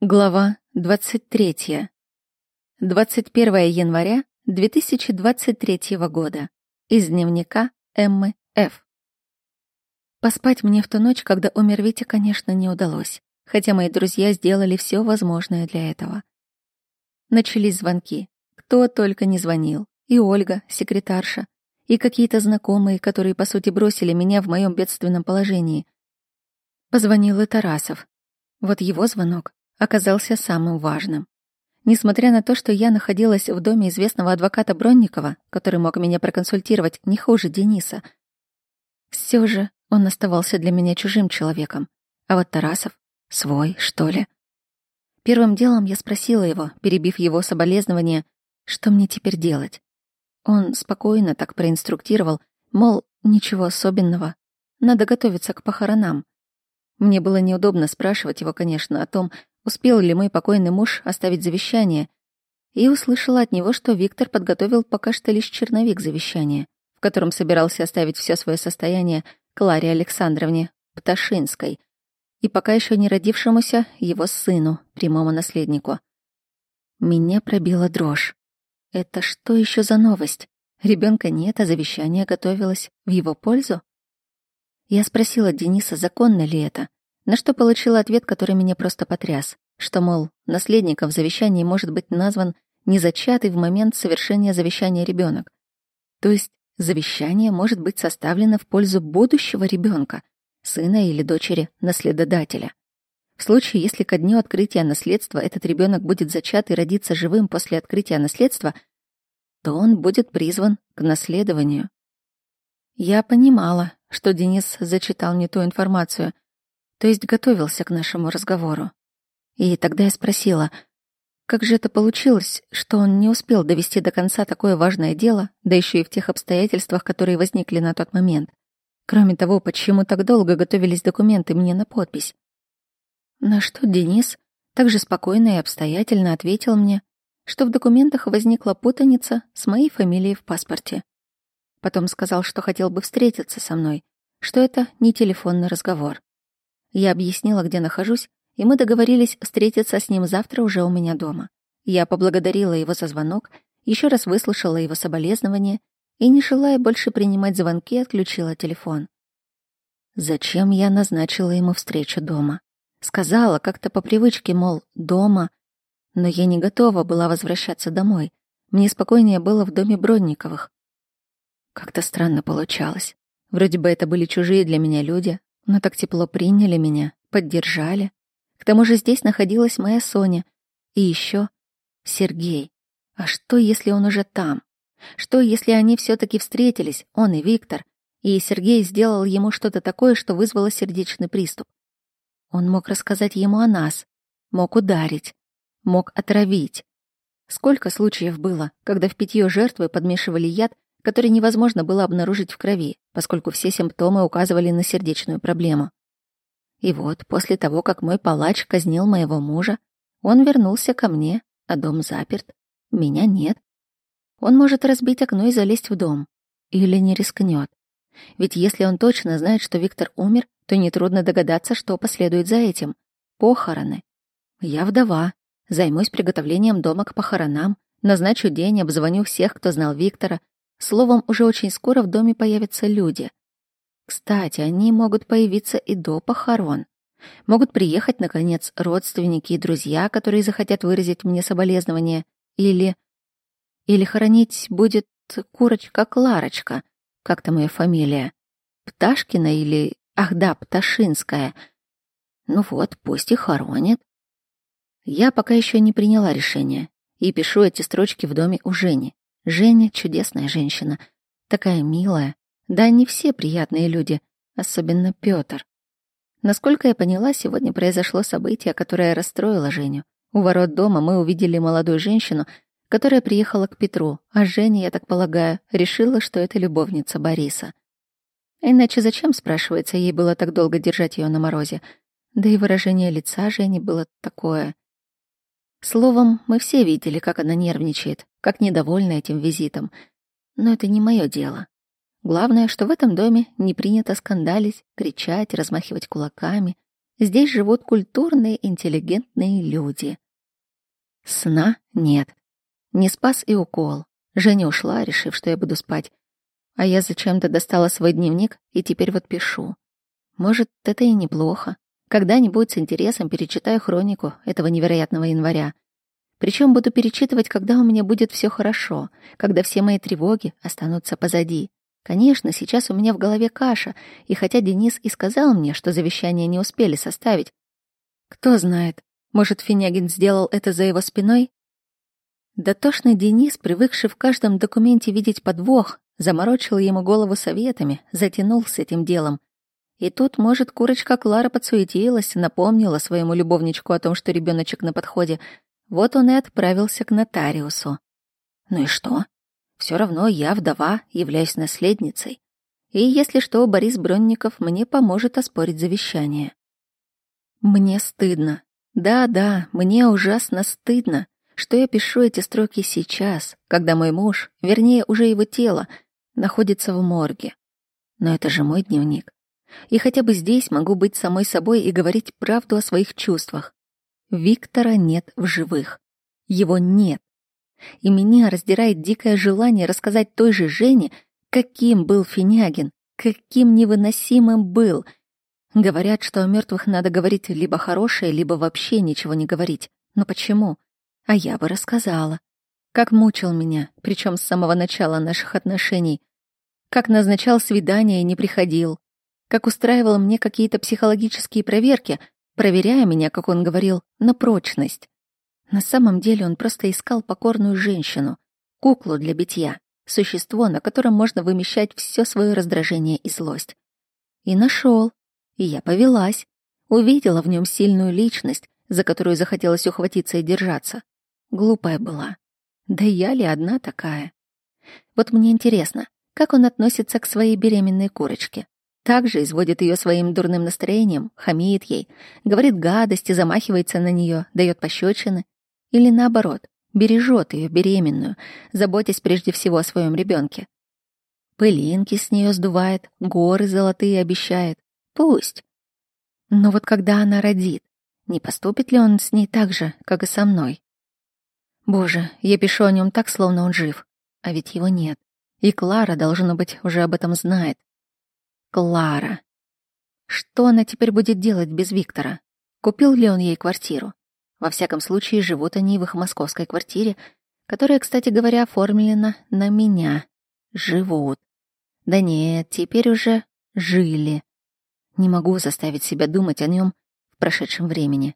Глава 23. 21 января 2023 года. Из дневника Эммы Ф. Поспать мне в ту ночь, когда умер Витя, конечно, не удалось, хотя мои друзья сделали все возможное для этого. Начались звонки. Кто только не звонил. И Ольга, секретарша, и какие-то знакомые, которые, по сути, бросили меня в моем бедственном положении. Позвонил и Тарасов. Вот его звонок оказался самым важным. Несмотря на то, что я находилась в доме известного адвоката Бронникова, который мог меня проконсультировать не хуже Дениса, все же он оставался для меня чужим человеком. А вот Тарасов — свой, что ли. Первым делом я спросила его, перебив его соболезнования, что мне теперь делать. Он спокойно так проинструктировал, мол, ничего особенного, надо готовиться к похоронам. Мне было неудобно спрашивать его, конечно, о том, успел ли мой покойный муж оставить завещание, и услышала от него, что Виктор подготовил пока что лишь черновик завещания, в котором собирался оставить все свое состояние Кларе Александровне Пташинской и пока еще не родившемуся его сыну, прямому наследнику. Меня пробила дрожь. Это что еще за новость? Ребенка нет, а завещание готовилось в его пользу? Я спросила Дениса, законно ли это, на что получила ответ, который меня просто потряс, что, мол, наследником в завещании может быть назван незачатый в момент совершения завещания ребенок. То есть завещание может быть составлено в пользу будущего ребенка, сына или дочери наследодателя. В случае, если ко дню открытия наследства этот ребенок будет зачат и родится живым после открытия наследства, то он будет призван к наследованию. Я понимала, что Денис зачитал не ту информацию — то есть готовился к нашему разговору. И тогда я спросила, как же это получилось, что он не успел довести до конца такое важное дело, да еще и в тех обстоятельствах, которые возникли на тот момент. Кроме того, почему так долго готовились документы мне на подпись? На что Денис также спокойно и обстоятельно ответил мне, что в документах возникла путаница с моей фамилией в паспорте. Потом сказал, что хотел бы встретиться со мной, что это не телефонный разговор. Я объяснила, где нахожусь, и мы договорились встретиться с ним завтра уже у меня дома. Я поблагодарила его за звонок, еще раз выслушала его соболезнования и, не желая больше принимать звонки, отключила телефон. Зачем я назначила ему встречу дома? Сказала как-то по привычке, мол, дома. Но я не готова была возвращаться домой. Мне спокойнее было в доме Бронниковых. Как-то странно получалось. Вроде бы это были чужие для меня люди, но так тепло приняли меня, поддержали. К тому же здесь находилась моя Соня. И еще Сергей. А что, если он уже там? Что, если они все таки встретились, он и Виктор, и Сергей сделал ему что-то такое, что вызвало сердечный приступ? Он мог рассказать ему о нас, мог ударить, мог отравить. Сколько случаев было, когда в питье жертвы подмешивали яд, который невозможно было обнаружить в крови, поскольку все симптомы указывали на сердечную проблему. И вот, после того, как мой палач казнил моего мужа, он вернулся ко мне, а дом заперт. Меня нет. Он может разбить окно и залезть в дом. Или не рискнет. Ведь если он точно знает, что Виктор умер, то нетрудно догадаться, что последует за этим. Похороны. Я вдова. Займусь приготовлением дома к похоронам, назначу день, обзвоню всех, кто знал Виктора, Словом, уже очень скоро в доме появятся люди. Кстати, они могут появиться и до похорон. Могут приехать, наконец, родственники и друзья, которые захотят выразить мне соболезнования. Или... Или хоронить будет курочка Кларочка, как-то моя фамилия. Пташкина или... Ах да, Пташинская. Ну вот, пусть и хоронят. Я пока еще не приняла решение и пишу эти строчки в доме у Жени. Женя — чудесная женщина, такая милая. Да, не все приятные люди, особенно Пётр. Насколько я поняла, сегодня произошло событие, которое расстроило Женю. У ворот дома мы увидели молодую женщину, которая приехала к Петру, а Женя, я так полагаю, решила, что это любовница Бориса. Иначе зачем, спрашивается, ей было так долго держать ее на морозе? Да и выражение лица Жени было такое. Словом, мы все видели, как она нервничает, как недовольна этим визитом. Но это не мое дело. Главное, что в этом доме не принято скандалить, кричать, размахивать кулаками. Здесь живут культурные, интеллигентные люди. Сна нет. Не спас и укол. Женя ушла, решив, что я буду спать. А я зачем-то достала свой дневник и теперь вот пишу. Может, это и неплохо. Когда-нибудь с интересом перечитаю хронику этого невероятного января. Причем буду перечитывать, когда у меня будет все хорошо, когда все мои тревоги останутся позади. Конечно, сейчас у меня в голове каша, и хотя Денис и сказал мне, что завещание не успели составить, кто знает, может, Финягин сделал это за его спиной? Дотошный Денис, привыкший в каждом документе видеть подвох, заморочил ему голову советами, затянул с этим делом. И тут, может, курочка Клара подсуетилась, напомнила своему любовничку о том, что ребеночек на подходе. Вот он и отправился к нотариусу. Ну и что? Все равно я, вдова, являюсь наследницей. И если что, Борис Бронников мне поможет оспорить завещание. Мне стыдно. Да-да, мне ужасно стыдно, что я пишу эти строки сейчас, когда мой муж, вернее, уже его тело, находится в морге. Но это же мой дневник. И хотя бы здесь могу быть самой собой и говорить правду о своих чувствах. Виктора нет в живых. Его нет. И меня раздирает дикое желание рассказать той же Жене, каким был Финягин, каким невыносимым был. Говорят, что о мертвых надо говорить либо хорошее, либо вообще ничего не говорить. Но почему? А я бы рассказала. Как мучил меня, причем с самого начала наших отношений. Как назначал свидания и не приходил. Как устраивал мне какие-то психологические проверки, проверяя меня, как он говорил, на прочность. На самом деле он просто искал покорную женщину, куклу для битья, существо, на котором можно вымещать все свое раздражение и злость. И нашел. И я повелась. Увидела в нем сильную личность, за которую захотелось ухватиться и держаться. Глупая была. Да я ли одна такая? Вот мне интересно, как он относится к своей беременной курочке? Также изводит ее своим дурным настроением, хамит ей, говорит гадости, замахивается на нее, дает пощечины или наоборот, бережет ее беременную, заботясь прежде всего о своем ребенке. Пылинки с нее сдувает, горы золотые обещает. Пусть. Но вот когда она родит, не поступит ли он с ней так же, как и со мной? Боже, я пишу о нем так, словно он жив, а ведь его нет. И Клара, должно быть, уже об этом знает. Клара. Что она теперь будет делать без Виктора? Купил ли он ей квартиру? Во всяком случае, живут они в их московской квартире, которая, кстати говоря, оформлена на меня. Живут. Да нет, теперь уже жили. Не могу заставить себя думать о нем в прошедшем времени.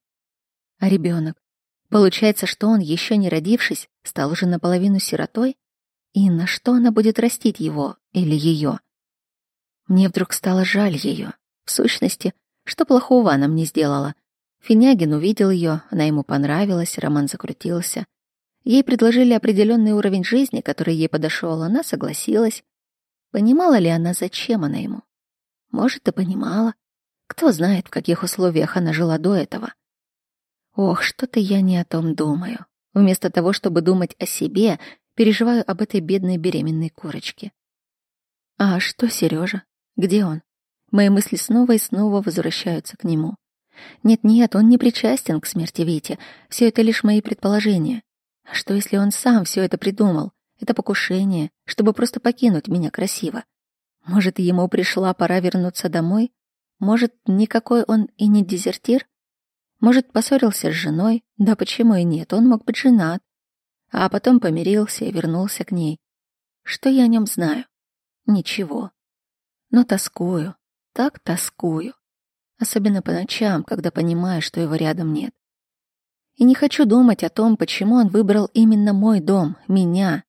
А ребенок? Получается, что он, еще не родившись, стал уже наполовину сиротой? И на что она будет растить его или ее? Мне вдруг стало жаль ее. В сущности, что плохого она мне сделала? Финягин увидел ее, она ему понравилась, роман закрутился. Ей предложили определенный уровень жизни, который ей подошел, она согласилась. Понимала ли она, зачем она ему? Может, и понимала. Кто знает, в каких условиях она жила до этого. Ох, что-то я не о том думаю. Вместо того, чтобы думать о себе, переживаю об этой бедной беременной курочке. А что Сережа? Где он? Мои мысли снова и снова возвращаются к нему. Нет-нет, он не причастен к смерти Вити. Все это лишь мои предположения. А что, если он сам все это придумал? Это покушение, чтобы просто покинуть меня красиво. Может, ему пришла пора вернуться домой? Может, никакой он и не дезертир? Может, поссорился с женой? Да почему и нет, он мог быть женат. А потом помирился и вернулся к ней. Что я о нем знаю? Ничего. Но тоскую, так тоскую особенно по ночам, когда понимаю, что его рядом нет. И не хочу думать о том, почему он выбрал именно мой дом, меня.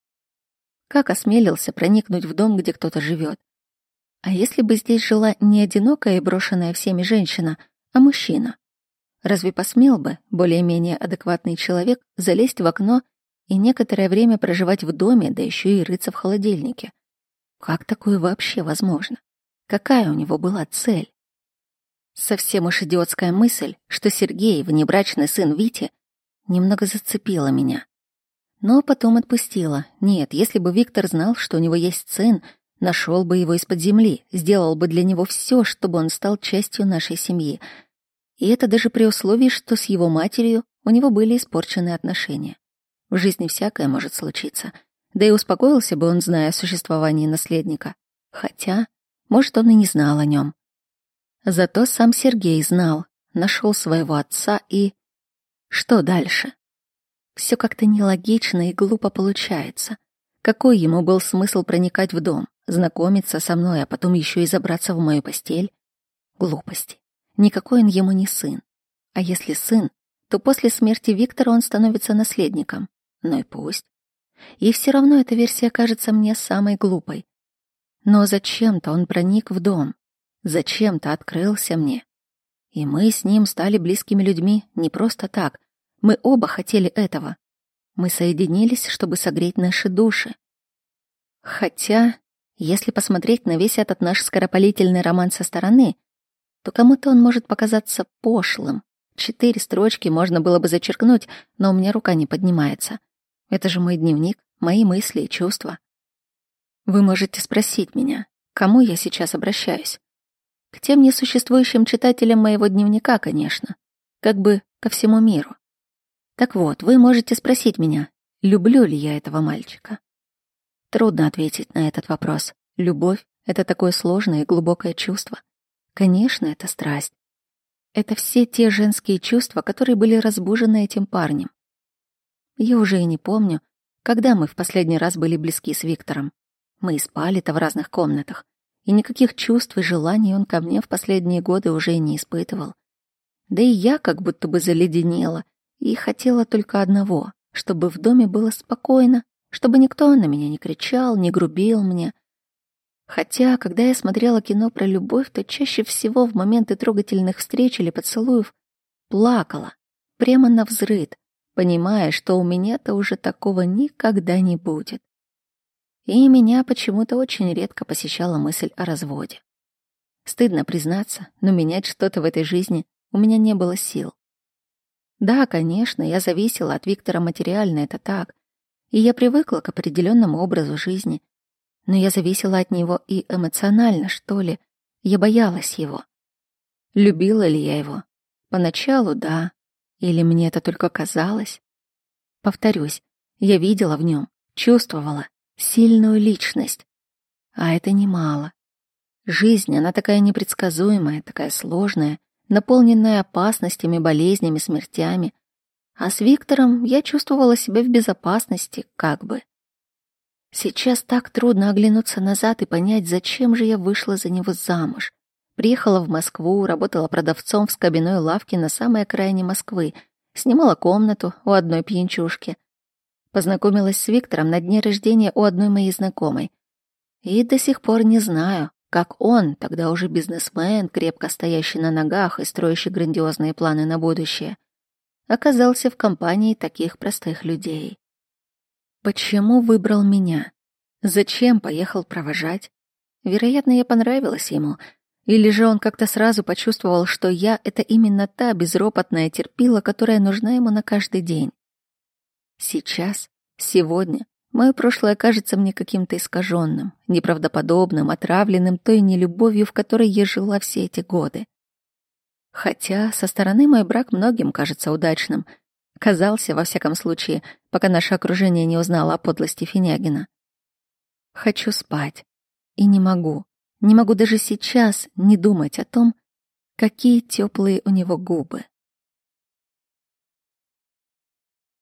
Как осмелился проникнуть в дом, где кто-то живет. А если бы здесь жила не одинокая и брошенная всеми женщина, а мужчина? Разве посмел бы более-менее адекватный человек залезть в окно и некоторое время проживать в доме, да еще и рыться в холодильнике? Как такое вообще возможно? Какая у него была цель? Совсем уж идиотская мысль, что Сергей, внебрачный сын Вити, немного зацепила меня. Но потом отпустила. Нет, если бы Виктор знал, что у него есть сын, нашел бы его из-под земли, сделал бы для него все, чтобы он стал частью нашей семьи. И это даже при условии, что с его матерью у него были испорчены отношения. В жизни всякое может случиться. Да и успокоился бы он, зная о существовании наследника. Хотя, может, он и не знал о нем. Зато сам Сергей знал, нашел своего отца и... Что дальше? Все как-то нелогично и глупо получается. Какой ему был смысл проникать в дом, знакомиться со мной, а потом еще и забраться в мою постель? Глупости. Никакой он ему не сын. А если сын, то после смерти Виктора он становится наследником. Ну и пусть. И все равно эта версия кажется мне самой глупой. Но зачем-то он проник в дом. Зачем-то открылся мне. И мы с ним стали близкими людьми не просто так. Мы оба хотели этого. Мы соединились, чтобы согреть наши души. Хотя, если посмотреть на весь этот наш скоропалительный роман со стороны, то кому-то он может показаться пошлым. Четыре строчки можно было бы зачеркнуть, но у меня рука не поднимается. Это же мой дневник, мои мысли и чувства. Вы можете спросить меня, кому я сейчас обращаюсь? К тем несуществующим читателям моего дневника, конечно. Как бы ко всему миру. Так вот, вы можете спросить меня, люблю ли я этого мальчика. Трудно ответить на этот вопрос. Любовь — это такое сложное и глубокое чувство. Конечно, это страсть. Это все те женские чувства, которые были разбужены этим парнем. Я уже и не помню, когда мы в последний раз были близки с Виктором. Мы спали-то в разных комнатах, и никаких чувств и желаний он ко мне в последние годы уже и не испытывал. Да и я как будто бы заледенела и хотела только одного, чтобы в доме было спокойно, чтобы никто на меня не кричал, не грубил мне, Хотя, когда я смотрела кино про любовь, то чаще всего в моменты трогательных встреч или поцелуев плакала, прямо на взрыд, понимая, что у меня-то уже такого никогда не будет. И меня почему-то очень редко посещала мысль о разводе. Стыдно признаться, но менять что-то в этой жизни у меня не было сил. Да, конечно, я зависела от Виктора материально, это так. И я привыкла к определенному образу жизни, но я зависела от него и эмоционально, что ли. Я боялась его. Любила ли я его? Поначалу да. Или мне это только казалось? Повторюсь, я видела в нем, чувствовала сильную личность. А это немало. Жизнь, она такая непредсказуемая, такая сложная, наполненная опасностями, болезнями, смертями. А с Виктором я чувствовала себя в безопасности, как бы. Сейчас так трудно оглянуться назад и понять, зачем же я вышла за него замуж. Приехала в Москву, работала продавцом в скобяной лавке на самой окраине Москвы, снимала комнату у одной пьянчушки. Познакомилась с Виктором на дне рождения у одной моей знакомой. И до сих пор не знаю, как он, тогда уже бизнесмен, крепко стоящий на ногах и строящий грандиозные планы на будущее, оказался в компании таких простых людей. Почему выбрал меня? Зачем поехал провожать? Вероятно, я понравилась ему. Или же он как-то сразу почувствовал, что я — это именно та безропотная терпила, которая нужна ему на каждый день. Сейчас, сегодня, мое прошлое кажется мне каким-то искаженным, неправдоподобным, отравленным той нелюбовью, в которой я жила все эти годы. Хотя со стороны мой брак многим кажется удачным — Казался, во всяком случае, пока наше окружение не узнало о подлости Финягина. Хочу спать. И не могу. Не могу даже сейчас не думать о том, какие теплые у него губы.